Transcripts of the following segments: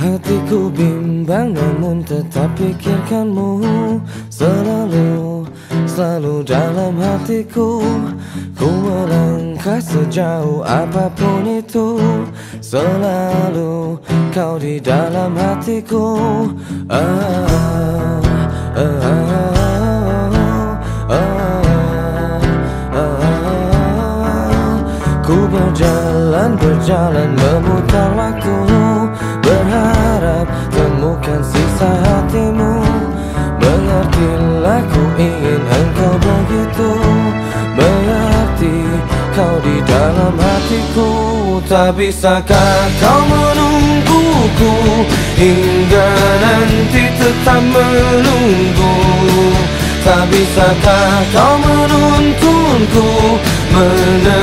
Ku bimbang namun tetap pikirkanmu. Selalu, selalu dalam hatiku. Ku melangkah sejauh apa pun itu. Selalu kau di dalam hatiku. Ah, ah, ah. Ku berjalan, berjalan memutar waktu Berharap temukan sisa hatimu. Mengertilah ku ingin engkau begitu. Berarti kau di dalam hatiku. Tak bisakah kau menungguku Hingga nanti tetap menunggu? Tak bisakah kau menuntunku Menemani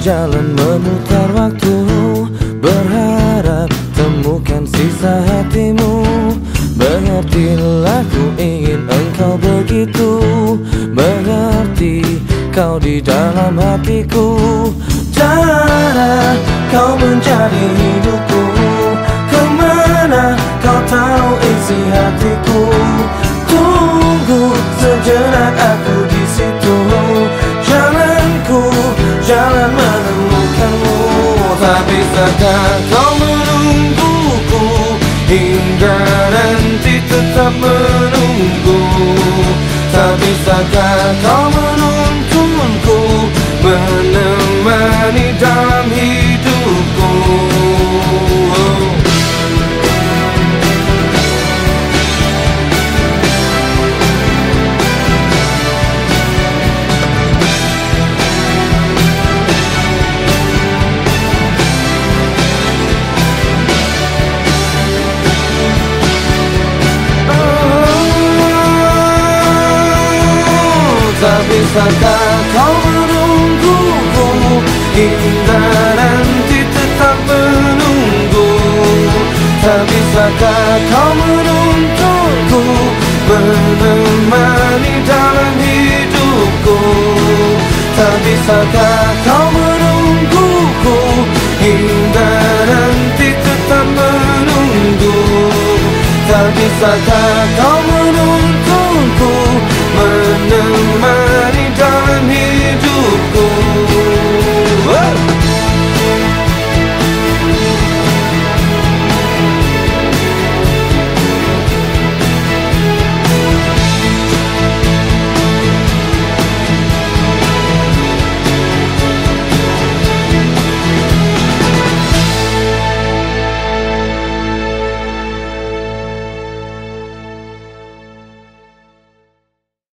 berjalan, memutar waktu. Berharap temukan sisa hatimu. Mengertilah ku ingin engkau begitu. Mengerti kau di dalam hatiku. Cara kau menjadi bisakah kau menungguku Hingga nanti tetap menunggu? Tak bisakah kau menuntunku Tak bisakah kau menungguku? Hingga nanti tetap menunggu. Tak bisakah kau menuntunku Menemani dalam hidupku. Tak bisakah kau menungguku? Hingga nanti tetap menunggu. Tak bisakah kau menungguku nama, nama.